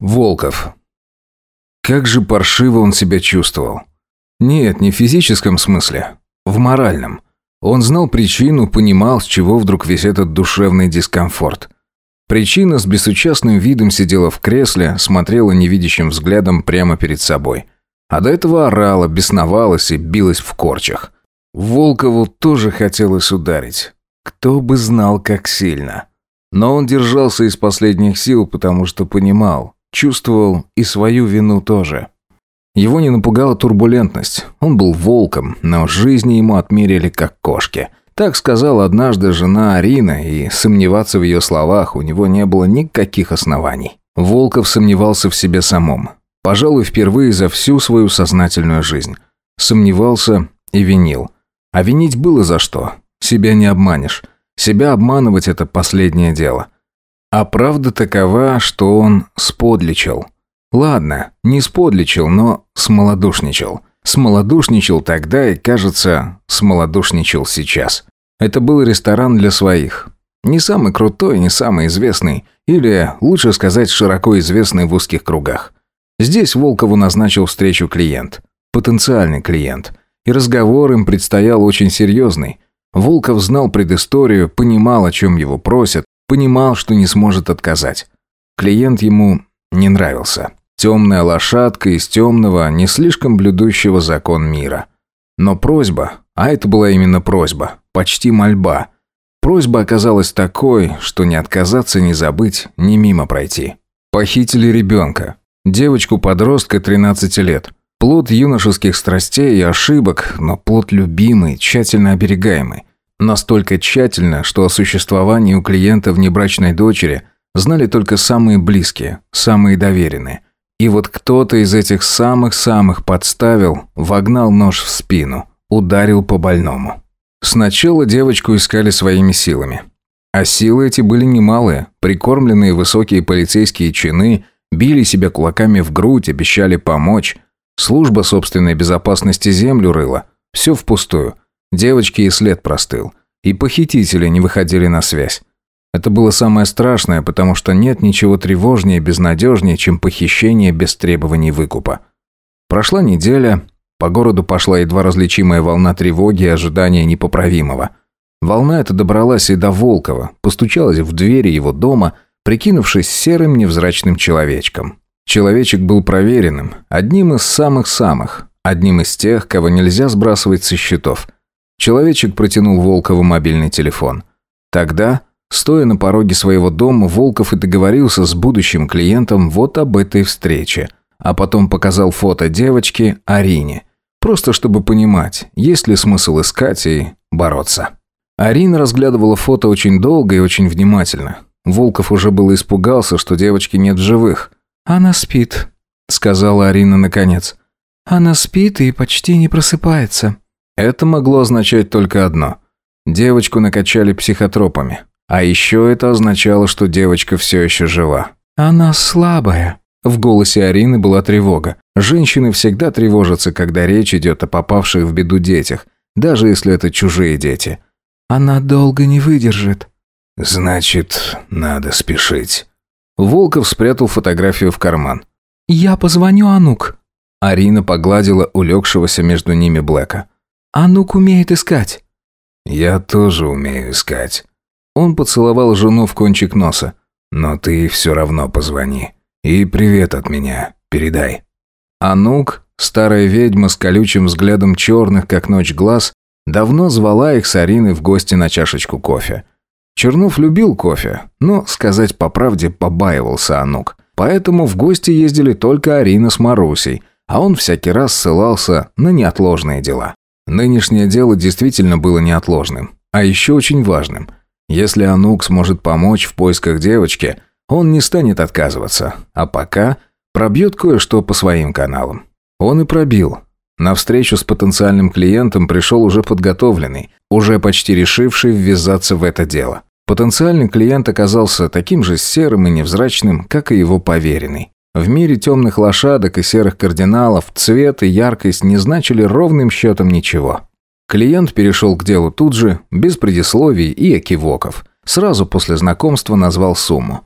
Волков. Как же паршиво он себя чувствовал. Нет, не в физическом смысле, в моральном. Он знал причину, понимал, с чего вдруг весь этот душевный дискомфорт. Причина с безучастным видом сидела в кресле, смотрела невидящим взглядом прямо перед собой. А до этого орала, бесновалась и билась в корчах. Волкову тоже хотелось ударить. Кто бы знал, как сильно. Но он держался из последних сил, потому что понимал, Чувствовал и свою вину тоже. Его не напугала турбулентность. Он был волком, но жизни ему отмерили как кошки. Так сказала однажды жена Арина, и сомневаться в ее словах у него не было никаких оснований. Волков сомневался в себе самом. Пожалуй, впервые за всю свою сознательную жизнь. Сомневался и винил. А винить было за что. Себя не обманешь. Себя обманывать – это последнее дело. А правда такова, что он сподличил. Ладно, не сподличил, но смолодушничал. Смолодушничал тогда и, кажется, смолодушничал сейчас. Это был ресторан для своих. Не самый крутой, не самый известный. Или, лучше сказать, широко известный в узких кругах. Здесь Волкову назначил встречу клиент. Потенциальный клиент. И разговор им предстоял очень серьезный. Волков знал предысторию, понимал, о чем его просят, Понимал, что не сможет отказать. Клиент ему не нравился. Темная лошадка из темного, не слишком блюдущего закон мира. Но просьба, а это была именно просьба, почти мольба. Просьба оказалась такой, что не отказаться, не забыть, не мимо пройти. Похитили ребенка. Девочку-подростка 13 лет. Плод юношеских страстей и ошибок, но плод любимый, тщательно оберегаемый. Настолько тщательно, что о существовании у клиента внебрачной дочери знали только самые близкие, самые доверенные. И вот кто-то из этих самых-самых подставил, вогнал нож в спину, ударил по больному. Сначала девочку искали своими силами. А силы эти были немалые. Прикормленные высокие полицейские чины били себя кулаками в грудь, обещали помочь. Служба собственной безопасности землю рыла. Все впустую – Девочки и след простыл. И похитители не выходили на связь. Это было самое страшное, потому что нет ничего тревожнее и безнадежнее, чем похищение без требований выкупа. Прошла неделя, по городу пошла едва различимая волна тревоги и ожидания непоправимого. Волна эта добралась и до Волкова, постучалась в двери его дома, прикинувшись серым невзрачным человечком. Человечек был проверенным, одним из самых-самых, одним из тех, кого нельзя сбрасывать со счетов – Человечек протянул Волкову мобильный телефон. Тогда, стоя на пороге своего дома, Волков и договорился с будущим клиентом вот об этой встрече, а потом показал фото девочки Арине, просто чтобы понимать, есть ли смысл искать и бороться. Арина разглядывала фото очень долго и очень внимательно. Волков уже было испугался, что девочки нет в живых. «Она спит», — сказала Арина наконец. «Она спит и почти не просыпается». Это могло означать только одно. Девочку накачали психотропами. А еще это означало, что девочка все еще жива. «Она слабая». В голосе Арины была тревога. Женщины всегда тревожатся, когда речь идет о попавших в беду детях, даже если это чужие дети. «Она долго не выдержит». «Значит, надо спешить». Волков спрятал фотографию в карман. «Я позвоню Анук». Арина погладила улегшегося между ними Блэка. Анук умеет искать». «Я тоже умею искать». Он поцеловал жену в кончик носа. «Но ты все равно позвони. И привет от меня передай». Анук, старая ведьма с колючим взглядом черных, как ночь, глаз, давно звала их с Ариной в гости на чашечку кофе. Чернов любил кофе, но, сказать по правде, побаивался Анук. Поэтому в гости ездили только Арина с Марусей, а он всякий раз ссылался на неотложные дела. Нынешнее дело действительно было неотложным, а еще очень важным. Если Анук сможет помочь в поисках девочки, он не станет отказываться, а пока пробьет кое-что по своим каналам. Он и пробил. На встречу с потенциальным клиентом пришел уже подготовленный, уже почти решивший ввязаться в это дело. Потенциальный клиент оказался таким же серым и невзрачным, как и его поверенный. В мире темных лошадок и серых кардиналов цвет и яркость не значили ровным счетом ничего. Клиент перешел к делу тут же, без предисловий и экивоков. Сразу после знакомства назвал сумму.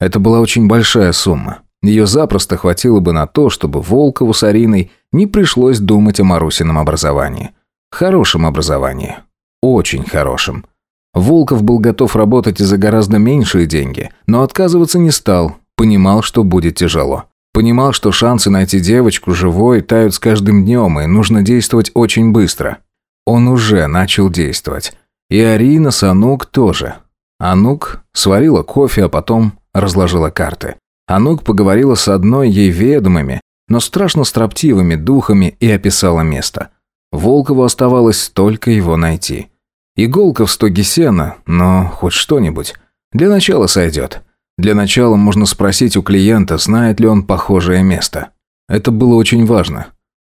Это была очень большая сумма. Ее запросто хватило бы на то, чтобы Волкову с Ариной не пришлось думать о Марусином образовании. Хорошем образовании. Очень хорошем. Волков был готов работать и за гораздо меньшие деньги, но отказываться не стал, Понимал, что будет тяжело. Понимал, что шансы найти девочку живой тают с каждым днем, и нужно действовать очень быстро. Он уже начал действовать. И Арина с Анук тоже. Анук сварила кофе, а потом разложила карты. Анук поговорила с одной ей ведомыми, но страшно строптивыми духами и описала место. Волкову оставалось только его найти. Иголка в стоге сена, но хоть что-нибудь. Для начала сойдет. Для начала можно спросить у клиента, знает ли он похожее место. Это было очень важно.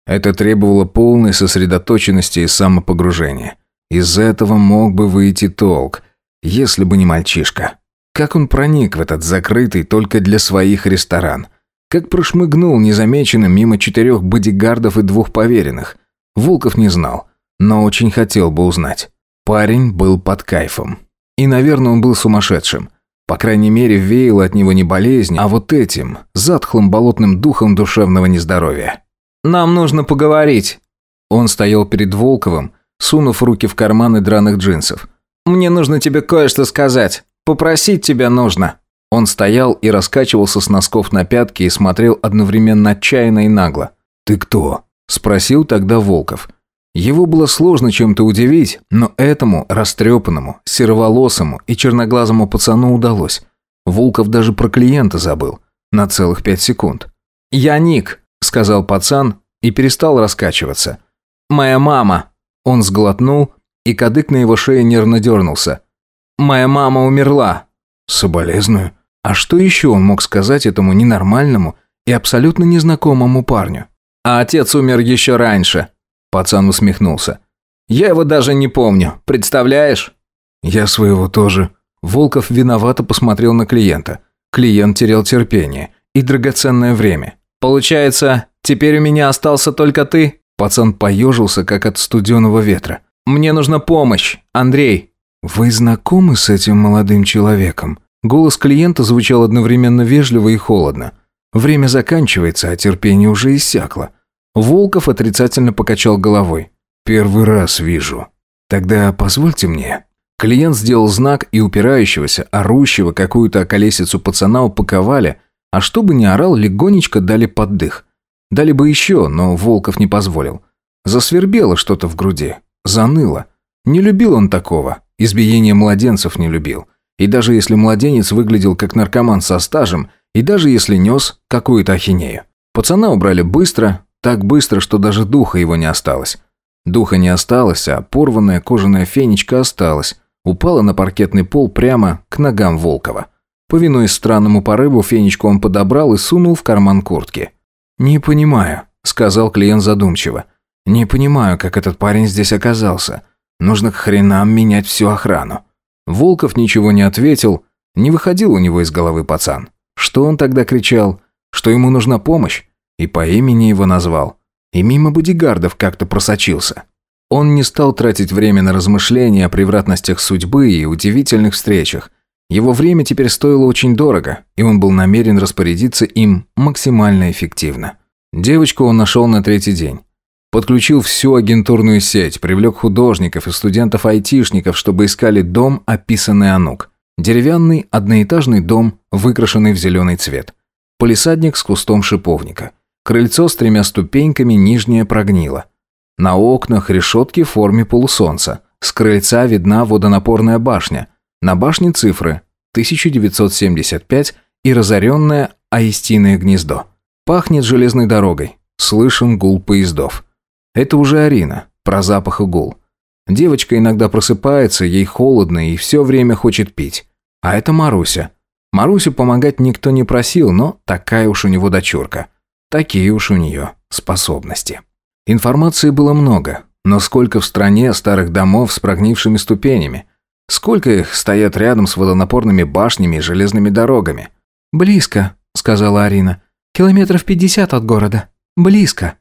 Это требовало полной сосредоточенности и самопогружения. Из этого мог бы выйти толк, если бы не мальчишка. Как он проник в этот закрытый только для своих ресторан? Как прошмыгнул незамеченным мимо четырех бодигардов и двух поверенных? Волков не знал, но очень хотел бы узнать. Парень был под кайфом. И, наверное, он был сумасшедшим. По крайней мере, веяло от него не болезнь, а вот этим, затхлым болотным духом душевного нездоровья. «Нам нужно поговорить». Он стоял перед Волковым, сунув руки в карманы драных джинсов. «Мне нужно тебе кое-что сказать. Попросить тебя нужно». Он стоял и раскачивался с носков на пятки и смотрел одновременно отчаянно и нагло. «Ты кто?» – спросил тогда Волков. Его было сложно чем-то удивить, но этому растрепанному, сероволосому и черноглазому пацану удалось. Волков даже про клиента забыл. На целых пять секунд. «Я Ник», — сказал пацан и перестал раскачиваться. «Моя мама». Он сглотнул, и кадык на его шее нервно дернулся. «Моя мама умерла». «Соболезную». А что еще он мог сказать этому ненормальному и абсолютно незнакомому парню? «А отец умер еще раньше», Пацан усмехнулся. «Я его даже не помню, представляешь?» «Я своего тоже». Волков виновато посмотрел на клиента. Клиент терял терпение и драгоценное время. «Получается, теперь у меня остался только ты?» Пацан поежился, как от студеного ветра. «Мне нужна помощь, Андрей!» «Вы знакомы с этим молодым человеком?» Голос клиента звучал одновременно вежливо и холодно. Время заканчивается, а терпение уже иссякло. Волков отрицательно покачал головой. «Первый раз вижу. Тогда позвольте мне». Клиент сделал знак, и упирающегося, орущего какую-то околесицу пацана упаковали, а чтобы не орал, легонечко дали поддых. Дали бы еще, но Волков не позволил. Засвербело что-то в груди. Заныло. Не любил он такого. Избиение младенцев не любил. И даже если младенец выглядел как наркоман со стажем, и даже если нес какую-то ахинею. Пацана убрали быстро, так быстро, что даже духа его не осталось. Духа не осталось, а порванная кожаная фенечка осталась. Упала на паркетный пол прямо к ногам Волкова. Повинуясь странному порыву, фенечку он подобрал и сунул в карман куртки. «Не понимаю», — сказал клиент задумчиво. «Не понимаю, как этот парень здесь оказался. Нужно к хренам менять всю охрану». Волков ничего не ответил. Не выходил у него из головы пацан. Что он тогда кричал? Что ему нужна помощь? И по имени его назвал. И мимо бодигардов как-то просочился. Он не стал тратить время на размышления о превратностях судьбы и удивительных встречах. Его время теперь стоило очень дорого, и он был намерен распорядиться им максимально эффективно. Девочку он нашел на третий день. Подключил всю агентурную сеть, привлек художников и студентов-айтишников, чтобы искали дом, описанный Анук. Деревянный, одноэтажный дом, выкрашенный в зеленый цвет. Полисадник с кустом шиповника – Крыльцо с тремя ступеньками, нижнее прогнило. На окнах решетки в форме полусолнца. С крыльца видна водонапорная башня. На башне цифры 1975 и разоренное аистиное гнездо. Пахнет железной дорогой. Слышен гул поездов. Это уже Арина. Про запах и гул. Девочка иногда просыпается, ей холодно и все время хочет пить. А это Маруся. Марусю помогать никто не просил, но такая уж у него дочурка. Такие уж у нее способности. Информации было много, но сколько в стране старых домов с прогнившими ступенями? Сколько их стоят рядом с водонапорными башнями и железными дорогами? «Близко», — сказала Арина. «Километров пятьдесят от города. Близко».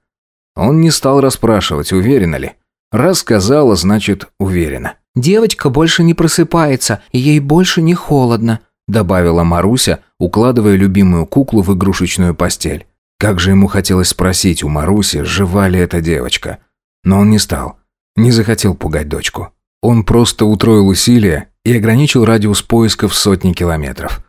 Он не стал расспрашивать, уверена ли. Рассказала, значит, уверена. «Девочка больше не просыпается, и ей больше не холодно», добавила Маруся, укладывая любимую куклу в игрушечную постель. Как же ему хотелось спросить у Маруси, жива ли эта девочка. Но он не стал. Не захотел пугать дочку. Он просто утроил усилия и ограничил радиус поиска в сотни километров.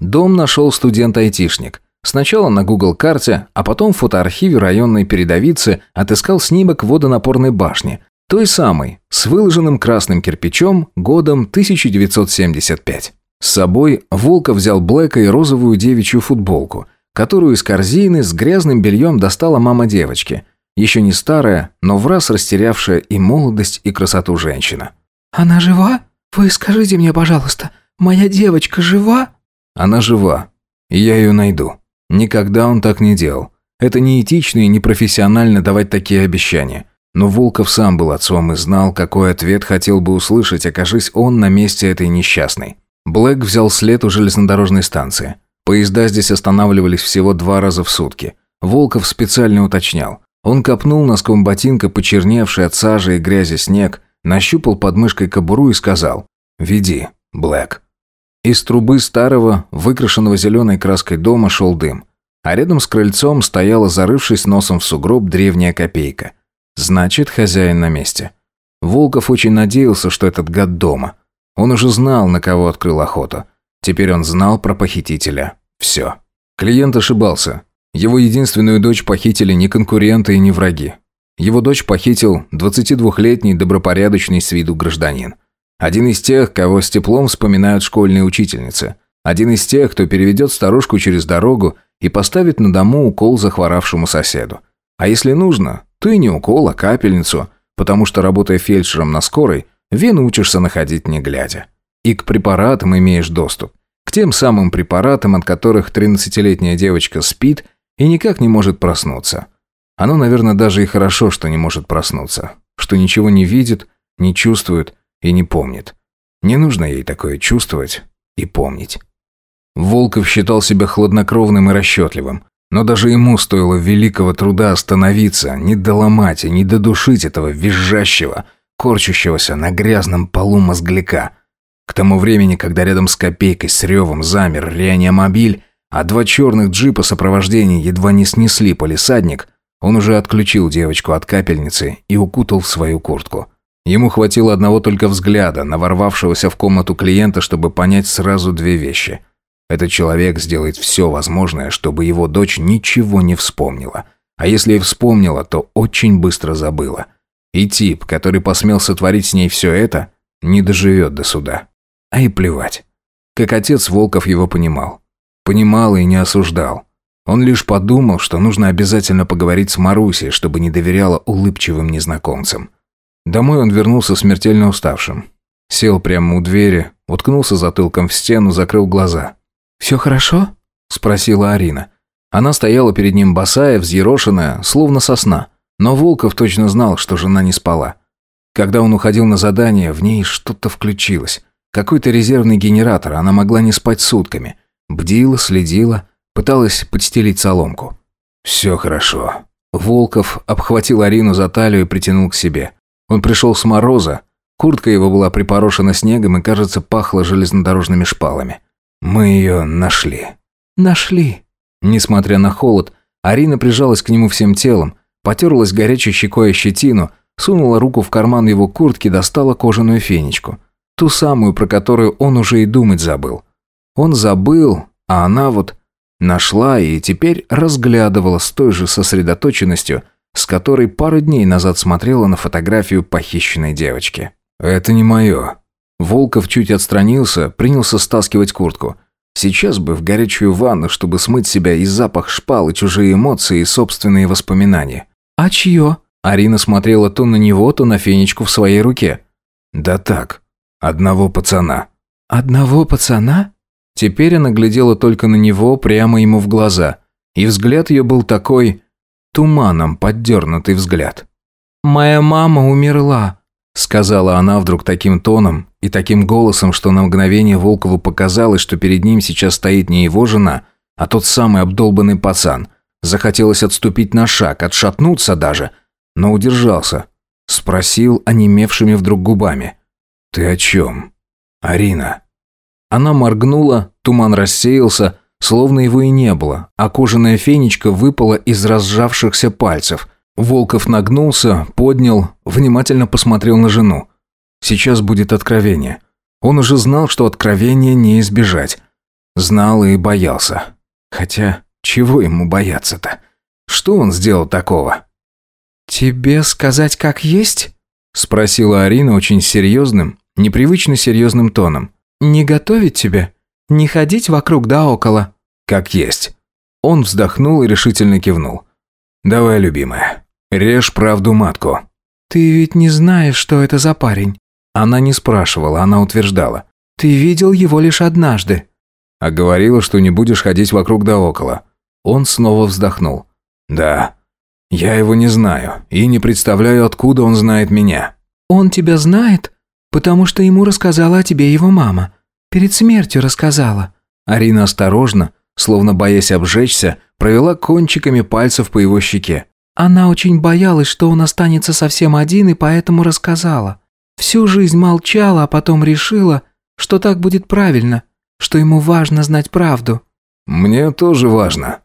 Дом нашел студент-айтишник. Сначала на Google карте а потом в фотоархиве районной передовицы отыскал снимок водонапорной башни, той самой, с выложенным красным кирпичом годом 1975. С собой Волков взял Блэка и розовую девичью футболку, которую из корзины с грязным бельем достала мама девочки. Еще не старая, но в раз растерявшая и молодость, и красоту женщина. «Она жива? Вы скажите мне, пожалуйста, моя девочка жива?» «Она жива. И я ее найду. Никогда он так не делал. Это неэтично и непрофессионально давать такие обещания. Но Волков сам был отцом и знал, какой ответ хотел бы услышать, окажись он на месте этой несчастной. Блэк взял след у железнодорожной станции. Поезда здесь останавливались всего два раза в сутки. Волков специально уточнял. Он копнул носком ботинка почерневший от сажи и грязи снег, нащупал под мышкой кобуру и сказал «Веди, Блэк». Из трубы старого, выкрашенного зеленой краской дома шел дым. А рядом с крыльцом стояла, зарывшись носом в сугроб, древняя копейка. Значит, хозяин на месте. Волков очень надеялся, что этот гад дома. Он уже знал, на кого открыл охоту. Теперь он знал про похитителя. Все. Клиент ошибался. Его единственную дочь похитили не конкуренты и не враги. Его дочь похитил 22-летний добропорядочный с виду гражданин. Один из тех, кого с теплом вспоминают школьные учительницы. Один из тех, кто переведет старушку через дорогу и поставит на дому укол захворавшему соседу. А если нужно, то и не укол, а капельницу, потому что, работая фельдшером на скорой, вены учишься находить не глядя. И к препаратам имеешь доступ. К тем самым препаратам, от которых 13-летняя девочка спит и никак не может проснуться. Оно, наверное, даже и хорошо, что не может проснуться. Что ничего не видит, не чувствует и не помнит. Не нужно ей такое чувствовать и помнить. Волков считал себя хладнокровным и расчетливым. Но даже ему стоило великого труда остановиться, не доломать и не додушить этого визжащего, корчущегося на грязном полу мозгляка – к тому времени, когда рядом с копейкой с ревом замер реанимобиль, а два черных джипа сопровождения едва не снесли полисадник, он уже отключил девочку от капельницы и укутал в свою куртку. Ему хватило одного только взгляда на ворвавшегося в комнату клиента, чтобы понять сразу две вещи. Этот человек сделает все возможное, чтобы его дочь ничего не вспомнила. А если и вспомнила, то очень быстро забыла. И тип, который посмел сотворить с ней все это, не доживет до суда. А и плевать. Как отец Волков его понимал. Понимал и не осуждал. Он лишь подумал, что нужно обязательно поговорить с Марусей, чтобы не доверяла улыбчивым незнакомцам. Домой он вернулся смертельно уставшим. Сел прямо у двери, уткнулся затылком в стену, закрыл глаза. «Все хорошо?» – спросила Арина. Она стояла перед ним босая, взъерошенная, словно сосна. Но Волков точно знал, что жена не спала. Когда он уходил на задание, в ней что-то включилось. Какой-то резервный генератор, она могла не спать сутками. Бдила, следила, пыталась подстелить соломку. «Все хорошо». Волков обхватил Арину за талию и притянул к себе. Он пришел с мороза. Куртка его была припорошена снегом и, кажется, пахла железнодорожными шпалами. «Мы ее нашли». «Нашли». Несмотря на холод, Арина прижалась к нему всем телом, потерлась горячей щекой о щетину, сунула руку в карман его куртки, достала кожаную фенечку – Ту самую, про которую он уже и думать забыл. Он забыл, а она вот нашла и теперь разглядывала с той же сосредоточенностью, с которой пару дней назад смотрела на фотографию похищенной девочки. «Это не мое». Волков чуть отстранился, принялся стаскивать куртку. Сейчас бы в горячую ванну, чтобы смыть себя и запах шпал, и чужие эмоции, и собственные воспоминания. «А чье?» Арина смотрела то на него, то на фенечку в своей руке. «Да так, Одного пацана. Одного пацана? Теперь она глядела только на него, прямо ему в глаза. И взгляд ее был такой... Туманом поддернутый взгляд. «Моя мама умерла», — сказала она вдруг таким тоном и таким голосом, что на мгновение Волкову показалось, что перед ним сейчас стоит не его жена, а тот самый обдолбанный пацан. Захотелось отступить на шаг, отшатнуться даже, но удержался. Спросил онемевшими вдруг губами. «Ты о чем?» «Арина». Она моргнула, туман рассеялся, словно его и не было, а кожаная фенечка выпала из разжавшихся пальцев. Волков нагнулся, поднял, внимательно посмотрел на жену. Сейчас будет откровение. Он уже знал, что откровения не избежать. Знал и боялся. Хотя, чего ему бояться-то? Что он сделал такого? «Тебе сказать как есть?» Спросила Арина очень серьезным, непривычно серьезным тоном. «Не готовить тебе? Не ходить вокруг да около?» «Как есть». Он вздохнул и решительно кивнул. «Давай, любимая, режь правду матку». «Ты ведь не знаешь, что это за парень?» Она не спрашивала, она утверждала. «Ты видел его лишь однажды». «А говорила, что не будешь ходить вокруг да около». Он снова вздохнул. «Да, я его не знаю и не представляю, откуда он знает меня». «Он тебя знает?» «Потому что ему рассказала о тебе его мама. Перед смертью рассказала». Арина осторожно, словно боясь обжечься, провела кончиками пальцев по его щеке. Она очень боялась, что он останется совсем один, и поэтому рассказала. Всю жизнь молчала, а потом решила, что так будет правильно, что ему важно знать правду. «Мне тоже важно».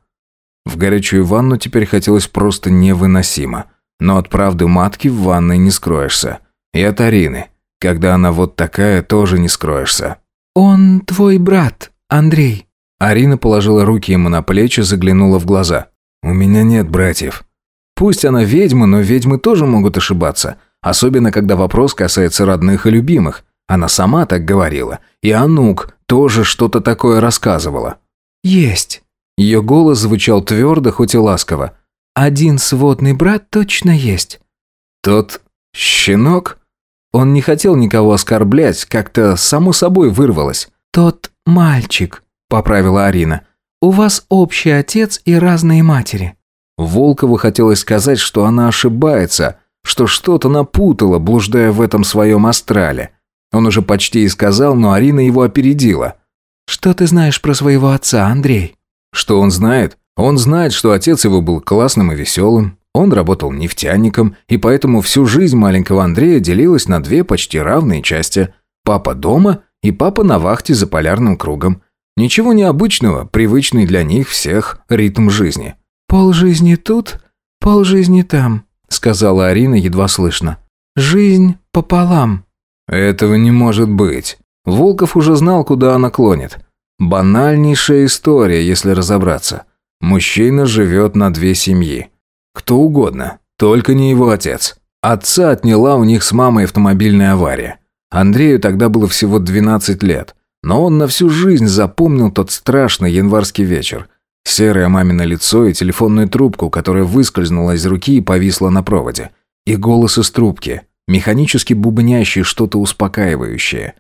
В горячую ванну теперь хотелось просто невыносимо. Но от правды матки в ванной не скроешься. И от Арины. Когда она вот такая, тоже не скроешься. «Он твой брат, Андрей». Арина положила руки ему на плечи, заглянула в глаза. «У меня нет братьев». Пусть она ведьма, но ведьмы тоже могут ошибаться. Особенно, когда вопрос касается родных и любимых. Она сама так говорила. И Анук тоже что-то такое рассказывала. «Есть». Ее голос звучал твердо, хоть и ласково. «Один сводный брат точно есть». «Тот щенок?» Он не хотел никого оскорблять, как-то само собой вырвалось. «Тот мальчик», – поправила Арина. «У вас общий отец и разные матери». Волкову хотелось сказать, что она ошибается, что что-то напутала, блуждая в этом своем астрале. Он уже почти и сказал, но Арина его опередила. «Что ты знаешь про своего отца, Андрей?» «Что он знает? Он знает, что отец его был классным и веселым, он работал нефтяником, и поэтому всю жизнь маленького Андрея делилась на две почти равные части – папа дома и папа на вахте за полярным кругом. Ничего необычного, привычный для них всех ритм жизни. «Пол жизни тут, пол жизни там», – сказала Арина едва слышно. «Жизнь пополам». «Этого не может быть». Волков уже знал, куда она клонит. Банальнейшая история, если разобраться. Мужчина живет на две семьи. Кто угодно, только не его отец. Отца отняла у них с мамой автомобильная авария. Андрею тогда было всего 12 лет, но он на всю жизнь запомнил тот страшный январский вечер. Серое мамино лицо и телефонную трубку, которая выскользнула из руки и повисла на проводе. И голос из трубки, механически бубнящий что-то успокаивающее.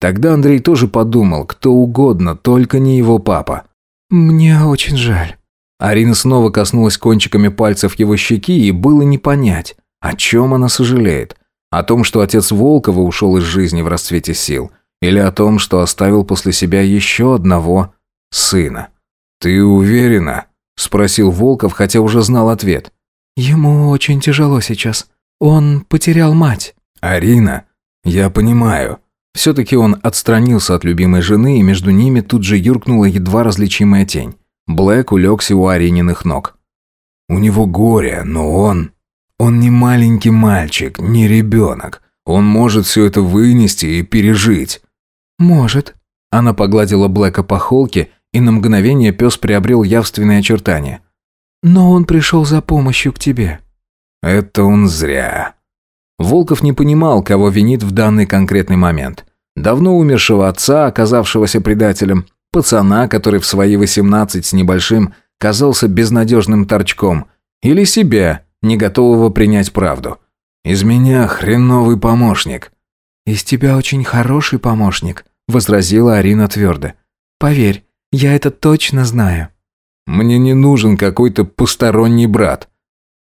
Тогда Андрей тоже подумал, кто угодно, только не его папа. «Мне очень жаль. Арина снова коснулась кончиками пальцев его щеки, и было не понять, о чем она сожалеет. О том, что отец Волкова ушел из жизни в расцвете сил, или о том, что оставил после себя еще одного сына. «Ты уверена?» – спросил Волков, хотя уже знал ответ. «Ему очень тяжело сейчас. Он потерял мать». «Арина, я понимаю». Все-таки он отстранился от любимой жены, и между ними тут же юркнула едва различимая тень. Блэк улегся у Арениных ног. «У него горе, но он... Он не маленький мальчик, не ребенок. Он может все это вынести и пережить». «Может». Она погладила Блэка по холке, и на мгновение пес приобрел явственные очертания. «Но он пришел за помощью к тебе». «Это он зря». Волков не понимал, кого винит в данный конкретный момент. Давно умершего отца, оказавшегося предателем, пацана, который в свои 18 с небольшим казался безнадежным торчком, или себя, не готового принять правду. «Из меня хреновый помощник». «Из тебя очень хороший помощник», — возразила Арина твердо. «Поверь, я это точно знаю». «Мне не нужен какой-то посторонний брат».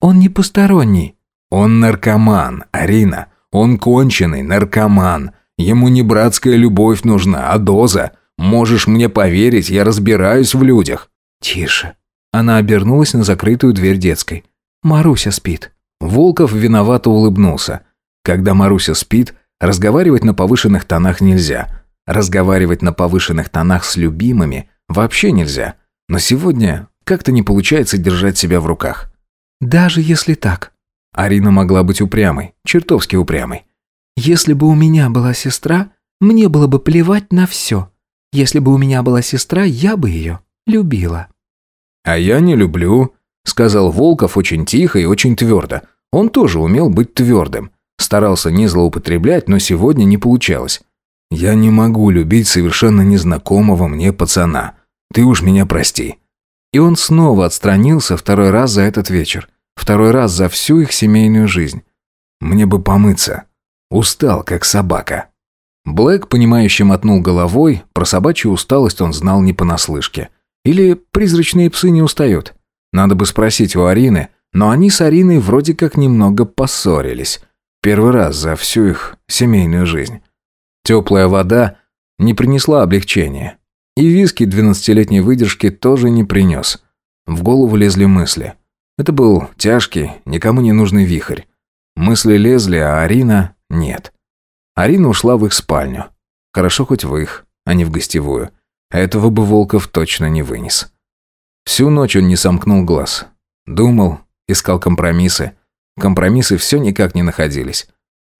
«Он не посторонний». «Он наркоман, Арина. Он конченый наркоман. Ему не братская любовь нужна, а доза. Можешь мне поверить, я разбираюсь в людях». «Тише». Она обернулась на закрытую дверь детской. «Маруся спит». Волков виновато улыбнулся. Когда Маруся спит, разговаривать на повышенных тонах нельзя. Разговаривать на повышенных тонах с любимыми вообще нельзя. Но сегодня как-то не получается держать себя в руках. «Даже если так». Арина могла быть упрямой, чертовски упрямой. «Если бы у меня была сестра, мне было бы плевать на все. Если бы у меня была сестра, я бы ее любила». «А я не люблю», — сказал Волков очень тихо и очень твердо. Он тоже умел быть твердым. Старался не злоупотреблять, но сегодня не получалось. «Я не могу любить совершенно незнакомого мне пацана. Ты уж меня прости». И он снова отстранился второй раз за этот вечер. Второй раз за всю их семейную жизнь. «Мне бы помыться. Устал, как собака». Блэк, понимающе мотнул головой, про собачью усталость он знал не понаслышке. Или призрачные псы не устают. Надо бы спросить у Арины, но они с Ариной вроде как немного поссорились. Первый раз за всю их семейную жизнь. Теплая вода не принесла облегчения. И виски двенадцатилетней выдержки тоже не принес. В голову лезли мысли. Это был тяжкий, никому не нужный вихрь. Мысли лезли, а Арина нет. — Арина ушла в их спальню. Хорошо хоть в их, а не в гостевую. А этого бы Волков точно не вынес. Всю ночь он не сомкнул глаз. Думал, искал компромиссы. Компромиссы все никак не находились.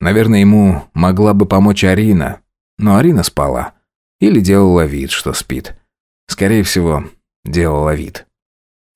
Наверное, ему могла бы помочь Арина. Но Арина спала. Или делала вид, что спит. Скорее всего, делала вид.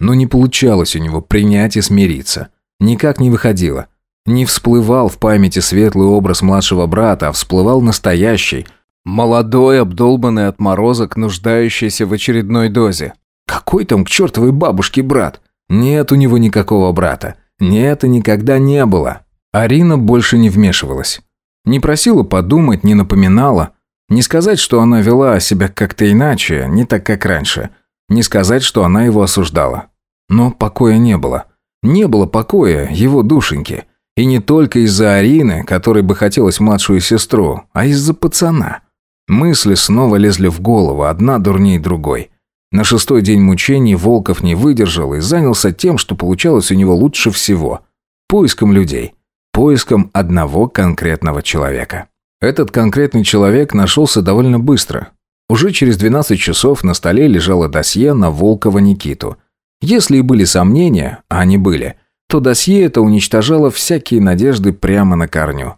Но не получалось у него принять и смириться. Никак не выходило. Не всплывал в памяти светлый образ младшего брата, а всплывал настоящий, молодой, обдолбанный от морозок, нуждающийся в очередной дозе. Какой там к чертовой бабушке брат? Нет у него никакого брата. Нет и никогда не было. Арина больше не вмешивалась. Не просила подумать, не напоминала. Не сказать, что она вела себя как-то иначе, не так, как раньше. Не сказать, что она его осуждала. Но покоя не было. Не было покоя его душеньки. И не только из-за Арины, которой бы хотелось младшую сестру, а из-за пацана. Мысли снова лезли в голову, одна дурней другой. На шестой день мучений Волков не выдержал и занялся тем, что получалось у него лучше всего – поиском людей, поиском одного конкретного человека. Этот конкретный человек нашелся довольно быстро. Уже через 12 часов на столе лежало досье на Волкова Никиту. Если и были сомнения, а они были – что досье это уничтожало всякие надежды прямо на корню.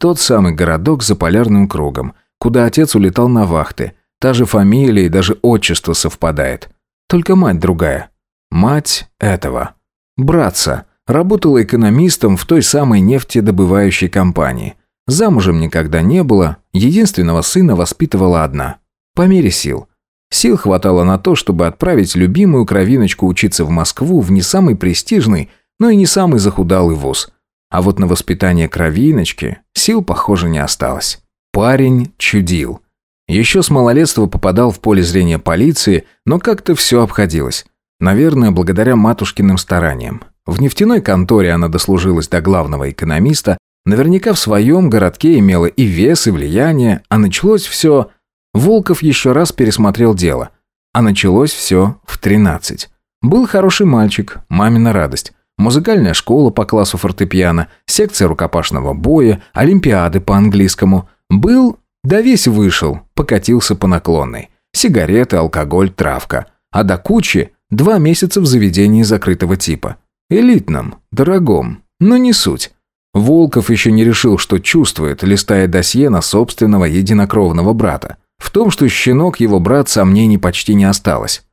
Тот самый городок за полярным кругом, куда отец улетал на вахты. Та же фамилия и даже отчество совпадает. Только мать другая. Мать этого. Братца. Работала экономистом в той самой нефтедобывающей компании. Замужем никогда не было, единственного сына воспитывала одна. По мере сил. Сил хватало на то, чтобы отправить любимую кровиночку учиться в Москву в не самый престижный, но и не самый захудалый вуз. А вот на воспитание кровиночки сил, похоже, не осталось. Парень чудил. Еще с малолетства попадал в поле зрения полиции, но как-то все обходилось. Наверное, благодаря матушкиным стараниям. В нефтяной конторе она дослужилась до главного экономиста, наверняка в своем городке имела и вес, и влияние, а началось все... Волков еще раз пересмотрел дело. А началось все в 13. Был хороший мальчик, мамина радость. Музыкальная школа по классу фортепиано, секция рукопашного боя, олимпиады по английскому. Был, да весь вышел, покатился по наклонной. Сигареты, алкоголь, травка. А до кучи два месяца в заведении закрытого типа. Элитном, дорогом, но не суть. Волков еще не решил, что чувствует, листая досье на собственного единокровного брата. В том, что щенок его брат, сомнений почти не осталось.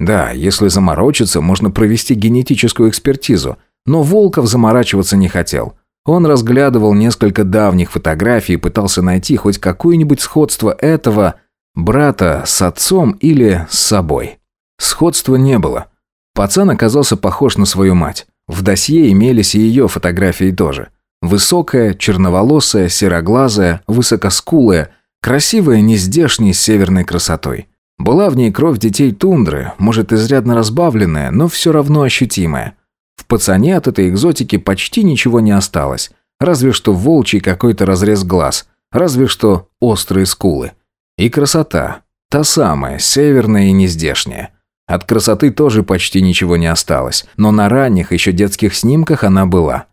Да, если заморочиться, можно провести генетическую экспертизу, но Волков заморачиваться не хотел. Он разглядывал несколько давних фотографий и пытался найти хоть какое-нибудь сходство этого брата с отцом или с собой. Сходства не было. Пацан оказался похож на свою мать. В досье имелись и ее фотографии тоже. Высокая, черноволосая, сероглазая, высокоскулая, красивая нездешней северной красотой. Была в ней кровь детей тундры, может, изрядно разбавленная, но все равно ощутимая. В пацане от этой экзотики почти ничего не осталось, разве что волчий какой-то разрез глаз, разве что острые скулы. И красота, та самая, северная и нездешняя. От красоты тоже почти ничего не осталось, но на ранних еще детских снимках она была.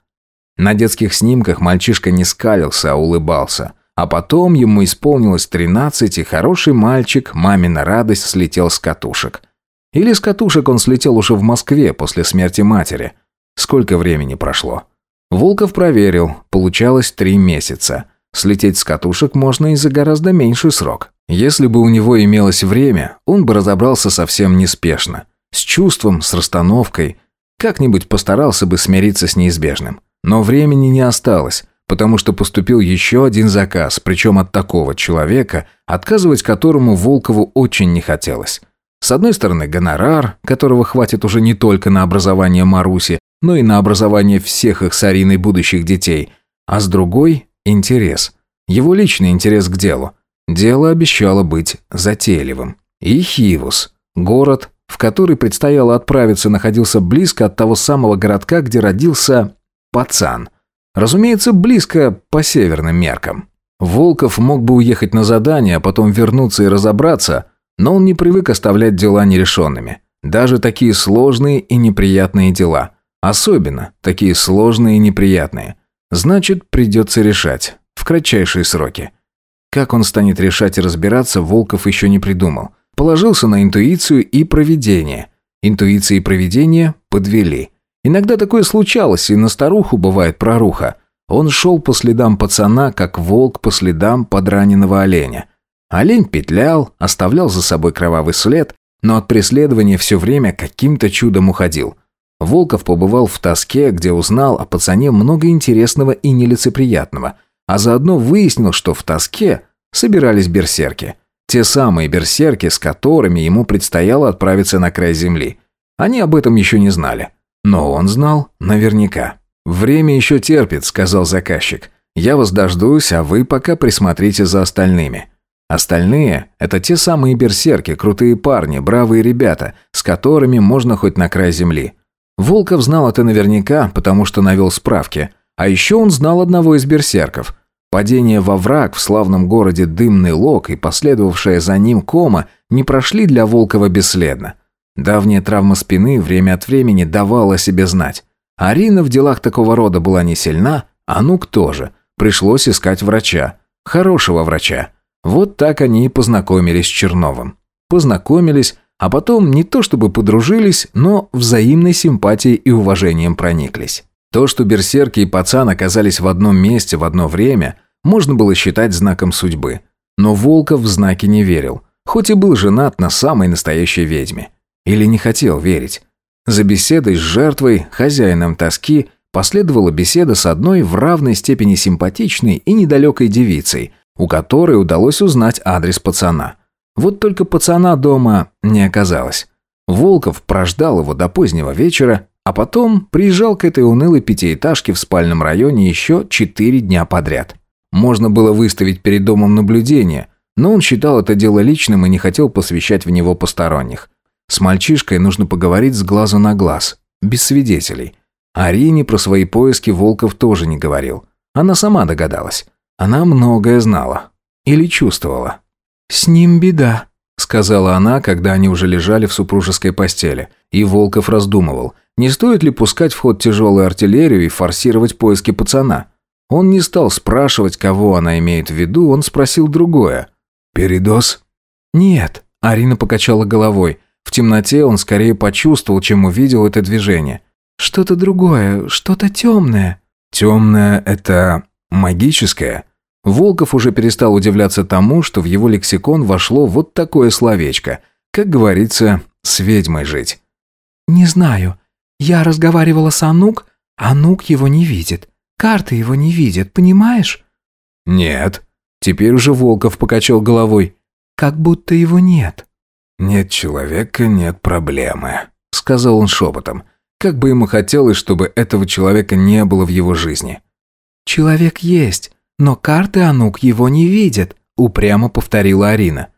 На детских снимках мальчишка не скалился, а улыбался – а потом ему исполнилось 13, и хороший мальчик, мамина радость, слетел с катушек. Или с катушек он слетел уже в Москве после смерти матери. Сколько времени прошло? Волков проверил, получалось три месяца. Слететь с катушек можно и за гораздо меньший срок. Если бы у него имелось время, он бы разобрался совсем неспешно. С чувством, с расстановкой. Как-нибудь постарался бы смириться с неизбежным. Но времени не осталось потому что поступил еще один заказ, причем от такого человека, отказывать которому Волкову очень не хотелось. С одной стороны, гонорар, которого хватит уже не только на образование Маруси, но и на образование всех их с Ариной будущих детей, а с другой – интерес. Его личный интерес к делу. Дело обещало быть затейливым. И Хивус, город, в который предстояло отправиться, находился близко от того самого городка, где родился пацан – Разумеется, близко по северным меркам. Волков мог бы уехать на задание, а потом вернуться и разобраться, но он не привык оставлять дела нерешенными. Даже такие сложные и неприятные дела. Особенно такие сложные и неприятные. Значит, придется решать. В кратчайшие сроки. Как он станет решать и разбираться, Волков еще не придумал. Положился на интуицию и провидение. Интуиция и провидение подвели – Иногда такое случалось, и на старуху бывает проруха. Он шел по следам пацана, как волк по следам подраненного оленя. Олень петлял, оставлял за собой кровавый след, но от преследования все время каким-то чудом уходил. Волков побывал в тоске, где узнал о пацане много интересного и нелицеприятного, а заодно выяснил, что в тоске собирались берсерки. Те самые берсерки, с которыми ему предстояло отправиться на край земли. Они об этом еще не знали. Но он знал наверняка. «Время еще терпит», — сказал заказчик. «Я вас дождусь, а вы пока присмотрите за остальными». Остальные – это те самые берсерки, крутые парни, бравые ребята, с которыми можно хоть на край земли. Волков знал это наверняка, потому что навел справки. А еще он знал одного из берсерков. Падение во враг в славном городе Дымный Лог и последовавшая за ним кома не прошли для Волкова бесследно. Давняя травма спины время от времени давала себе знать. Арина в делах такого рода была не сильна, а ну кто же. Пришлось искать врача. Хорошего врача. Вот так они и познакомились с Черновым. Познакомились, а потом не то чтобы подружились, но взаимной симпатией и уважением прониклись. То, что берсерки и пацан оказались в одном месте в одно время, можно было считать знаком судьбы. Но Волков в знаки не верил, хоть и был женат на самой настоящей ведьме. Или не хотел верить. За беседой с жертвой, хозяином тоски, последовала беседа с одной в равной степени симпатичной и недалекой девицей, у которой удалось узнать адрес пацана. Вот только пацана дома не оказалось. Волков прождал его до позднего вечера, а потом приезжал к этой унылой пятиэтажке в спальном районе еще четыре дня подряд. Можно было выставить перед домом наблюдение, но он считал это дело личным и не хотел посвящать в него посторонних. С мальчишкой нужно поговорить с глаза на глаз, без свидетелей. Арине про свои поиски Волков тоже не говорил. Она сама догадалась. Она многое знала. Или чувствовала. «С ним беда», — сказала она, когда они уже лежали в супружеской постели. И Волков раздумывал, не стоит ли пускать в ход тяжелую артиллерию и форсировать поиски пацана. Он не стал спрашивать, кого она имеет в виду, он спросил другое. «Передоз?» «Нет», — Арина покачала головой. В темноте он скорее почувствовал, чем увидел это движение. «Что-то другое, что-то темное». «Темное — это магическое?» Волков уже перестал удивляться тому, что в его лексикон вошло вот такое словечко. Как говорится, с ведьмой жить. «Не знаю. Я разговаривала с Анук. А Анук его не видит. Карты его не видят, понимаешь?» «Нет». Теперь уже Волков покачал головой. «Как будто его нет». «Нет человека, нет проблемы», — сказал он шепотом. Как бы ему хотелось, чтобы этого человека не было в его жизни. «Человек есть, но карты Анук его не видит», — упрямо повторила Арина.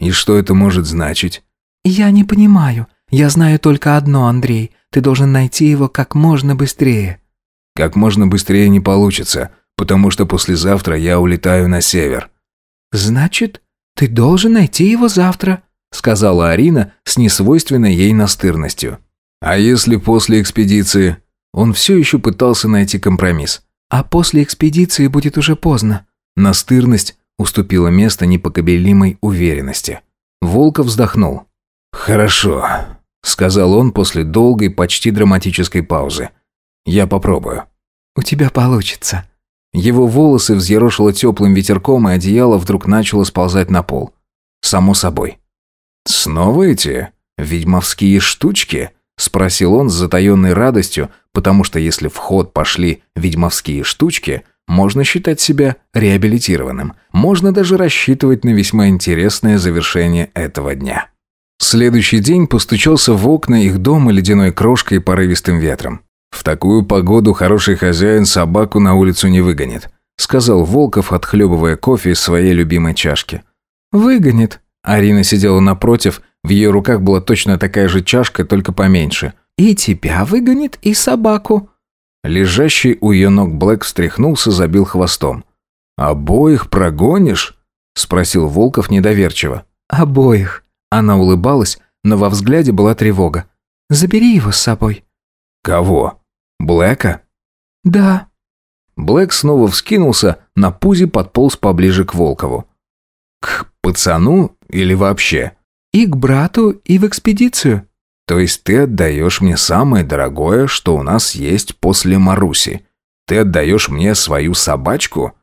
«И что это может значить?» «Я не понимаю. Я знаю только одно, Андрей. Ты должен найти его как можно быстрее». «Как можно быстрее не получится, потому что послезавтра я улетаю на север». «Значит, ты должен найти его завтра», сказала Арина с несвойственной ей настырностью. «А если после экспедиции?» Он все еще пытался найти компромисс. «А после экспедиции будет уже поздно». Настырность уступила место непокобелимой уверенности. Волков вздохнул. «Хорошо», — сказал он после долгой, почти драматической паузы. «Я попробую». «У тебя получится». Его волосы взъерошило теплым ветерком, и одеяло вдруг начало сползать на пол. Само собой. «Снова эти ведьмовские штучки?» — спросил он с затаенной радостью, потому что если в ход пошли ведьмовские штучки, можно считать себя реабилитированным. Можно даже рассчитывать на весьма интересное завершение этого дня. Следующий день постучался в окна их дома ледяной крошкой и порывистым ветром. «В такую погоду хороший хозяин собаку на улицу не выгонит», сказал Волков, отхлебывая кофе из своей любимой чашки. «Выгонит», Арина сидела напротив, в ее руках была точно такая же чашка, только поменьше. «И тебя выгонит, и собаку». Лежащий у ее ног Блэк встряхнулся, забил хвостом. «Обоих прогонишь?» – спросил Волков недоверчиво. «Обоих». Она улыбалась, но во взгляде была тревога. «Забери его с собой». «Кого? Блэка?» «Да». Блэк снова вскинулся, на пузе подполз поближе к Волкову. «К пацану или вообще?» «И к брату, и в экспедицию». «То есть ты отдаешь мне самое дорогое, что у нас есть после Маруси? Ты отдаешь мне свою собачку?»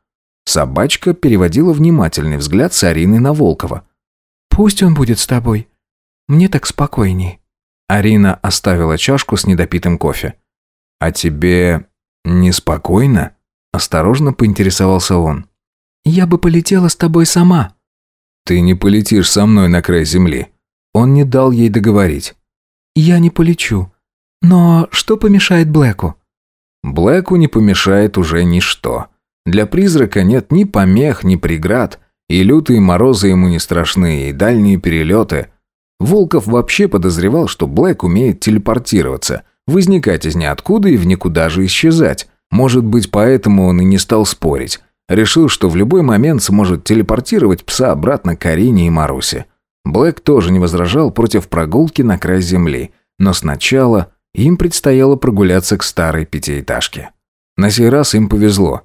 Собачка переводила внимательный взгляд Арины на Волкова. «Пусть он будет с тобой. Мне так спокойней». Арина оставила чашку с недопитым кофе. «А тебе неспокойно?» – осторожно поинтересовался он. «Я бы полетела с тобой сама», «Ты не полетишь со мной на край земли». Он не дал ей договорить. «Я не полечу. Но что помешает Блэку?» Блэку не помешает уже ничто. Для призрака нет ни помех, ни преград, и лютые морозы ему не страшны, и дальние перелеты. Волков вообще подозревал, что Блэк умеет телепортироваться, возникать из ниоткуда и в никуда же исчезать. Может быть, поэтому он и не стал спорить. Решил, что в любой момент сможет телепортировать пса обратно к Арине и Марусе. Блэк тоже не возражал против прогулки на край земли, но сначала им предстояло прогуляться к старой пятиэтажке. На сей раз им повезло.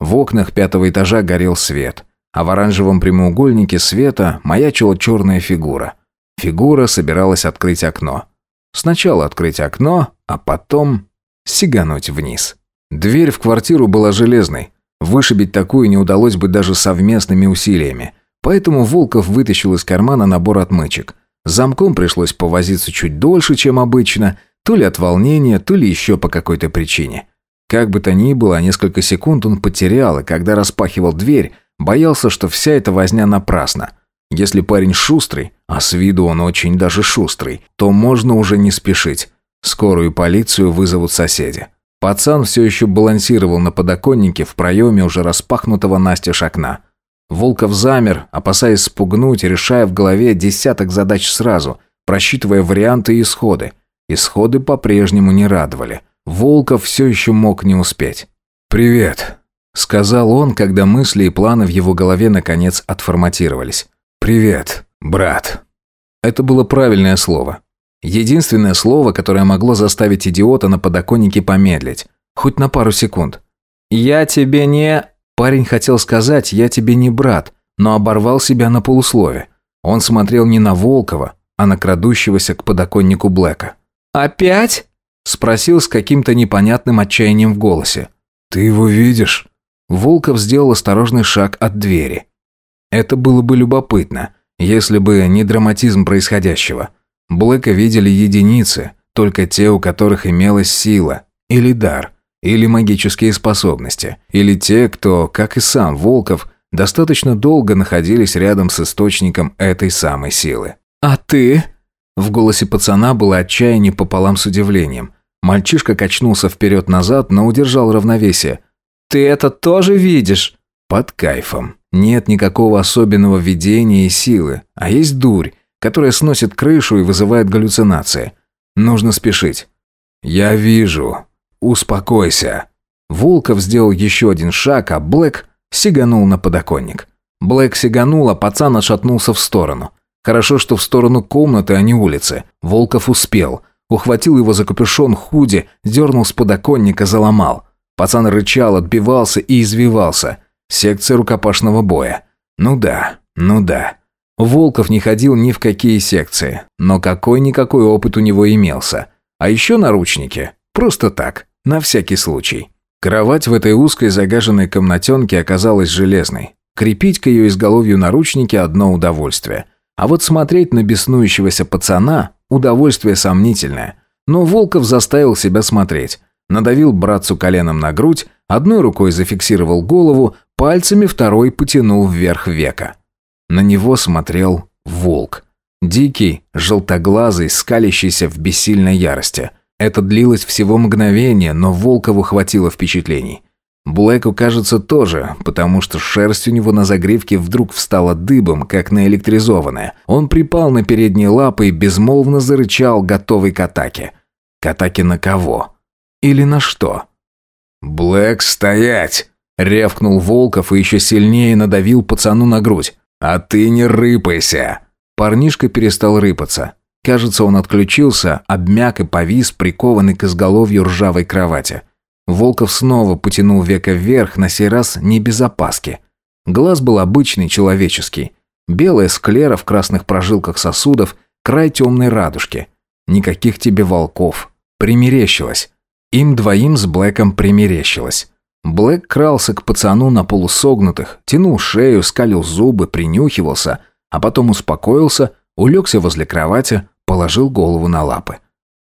В окнах пятого этажа горел свет, а в оранжевом прямоугольнике света маячила черная фигура. Фигура собиралась открыть окно. Сначала открыть окно, а потом сигануть вниз. Дверь в квартиру была железной, Вышибить такую не удалось бы даже совместными усилиями. Поэтому Волков вытащил из кармана набор отмычек. Замком пришлось повозиться чуть дольше, чем обычно, то ли от волнения, то ли еще по какой-то причине. Как бы то ни было, несколько секунд он потерял, и когда распахивал дверь, боялся, что вся эта возня напрасна. Если парень шустрый, а с виду он очень даже шустрый, то можно уже не спешить. Скорую полицию вызовут соседи. Пацан все еще балансировал на подоконнике в проеме уже распахнутого настежь окна. Волков замер, опасаясь спугнуть, решая в голове десяток задач сразу, просчитывая варианты и исходы. Исходы по-прежнему не радовали. Волков все еще мог не успеть. «Привет», — сказал он, когда мысли и планы в его голове наконец отформатировались. «Привет, брат». Это было правильное слово. Единственное слово, которое могло заставить идиота на подоконнике помедлить. Хоть на пару секунд. «Я тебе не...» Парень хотел сказать «я тебе не брат», но оборвал себя на полуслове. Он смотрел не на Волкова, а на крадущегося к подоконнику Блэка. «Опять?» – спросил с каким-то непонятным отчаянием в голосе. «Ты его видишь?» Волков сделал осторожный шаг от двери. Это было бы любопытно, если бы не драматизм происходящего – Блэка видели единицы, только те, у которых имелась сила, или дар, или магические способности, или те, кто, как и сам Волков, достаточно долго находились рядом с источником этой самой силы. «А ты?» В голосе пацана было отчаяние пополам с удивлением. Мальчишка качнулся вперед-назад, но удержал равновесие. «Ты это тоже видишь?» «Под кайфом. Нет никакого особенного видения и силы, а есть дурь, которая сносит крышу и вызывает галлюцинации. Нужно спешить. «Я вижу. Успокойся». Волков сделал еще один шаг, а Блэк сиганул на подоконник. Блэк сиганул, а пацан отшатнулся в сторону. Хорошо, что в сторону комнаты, а не улицы. Волков успел. Ухватил его за капюшон худи, дернул с подоконника, заломал. Пацан рычал, отбивался и извивался. Секция рукопашного боя. Ну да, ну да. Волков не ходил ни в какие секции, но какой-никакой опыт у него имелся. А еще наручники. Просто так, на всякий случай. Кровать в этой узкой загаженной комнатенке оказалась железной. Крепить к ее изголовью наручники – одно удовольствие. А вот смотреть на беснующегося пацана – удовольствие сомнительное. Но Волков заставил себя смотреть. Надавил братцу коленом на грудь, одной рукой зафиксировал голову, пальцами второй потянул вверх века. На него смотрел волк. Дикий, желтоглазый, скалящийся в бессильной ярости. Это длилось всего мгновение, но Волкову хватило впечатлений. Блэку, кажется, тоже, потому что шерсть у него на загривке вдруг встала дыбом, как наэлектризованная. Он припал на передние лапы и безмолвно зарычал, готовый к атаке. К атаке на кого? Или на что? «Блэк, стоять!» — рявкнул Волков и еще сильнее надавил пацану на грудь. «А ты не рыпайся!» Парнишка перестал рыпаться. Кажется, он отключился, обмяк и повис, прикованный к изголовью ржавой кровати. Волков снова потянул века вверх, на сей раз не без опаски. Глаз был обычный, человеческий. Белая склера в красных прожилках сосудов, край темной радужки. Никаких тебе волков. Примерещилось. Им двоим с Блэком примерещилось. Блэк крался к пацану на полусогнутых, тянул шею, скалил зубы, принюхивался, а потом успокоился, улегся возле кровати, положил голову на лапы.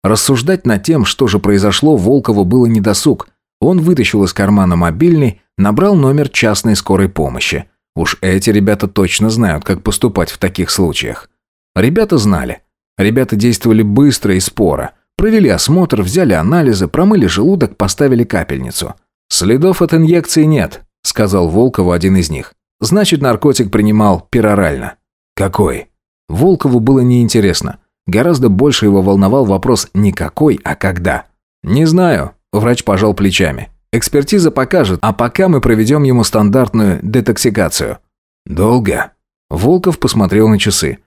Рассуждать над тем, что же произошло, Волкову было недосуг. Он вытащил из кармана мобильный, набрал номер частной скорой помощи. Уж эти ребята точно знают, как поступать в таких случаях. Ребята знали. Ребята действовали быстро и споро. Провели осмотр, взяли анализы, промыли желудок, поставили капельницу – «Следов от инъекции нет», — сказал Волкову один из них. «Значит, наркотик принимал перорально». «Какой?» Волкову было неинтересно. Гораздо больше его волновал вопрос не какой, а когда. «Не знаю», – врач пожал плечами. «Экспертиза покажет, а пока мы проведем ему стандартную детоксикацию». «Долго?» Волков посмотрел на часы.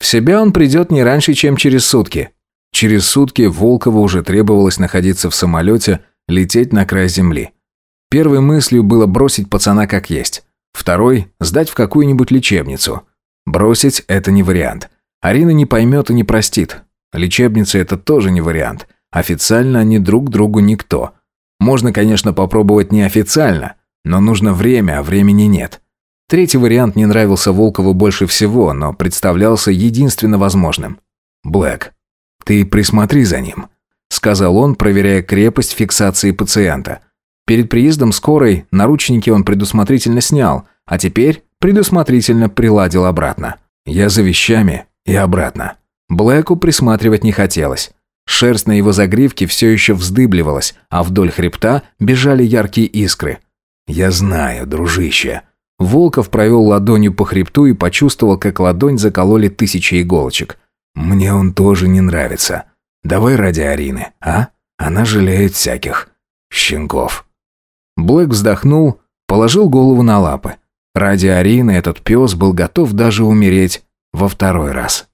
«В себя он придет не раньше, чем через сутки». Через сутки Волкову уже требовалось находиться в самолете, лететь на край земли. Первой мыслью было бросить пацана как есть. Второй – сдать в какую-нибудь лечебницу. Бросить – это не вариант. Арина не поймет и не простит. Лечебница – это тоже не вариант. Официально они друг другу никто. Можно, конечно, попробовать неофициально, но нужно время, а времени нет. Третий вариант не нравился Волкову больше всего, но представлялся единственно возможным. «Блэк, ты присмотри за ним», – сказал он, проверяя крепость фиксации пациента – Перед приездом скорой наручники он предусмотрительно снял, а теперь предусмотрительно приладил обратно. Я за вещами и обратно. Блэку присматривать не хотелось. Шерсть на его загривке все еще вздыбливалась, а вдоль хребта бежали яркие искры. «Я знаю, дружище». Волков провел ладонью по хребту и почувствовал, как ладонь закололи тысячи иголочек. «Мне он тоже не нравится. Давай ради Арины, а? Она жалеет всяких щенков». Блэк вздохнул, положил голову на лапы. Ради Арины этот пес был готов даже умереть во второй раз.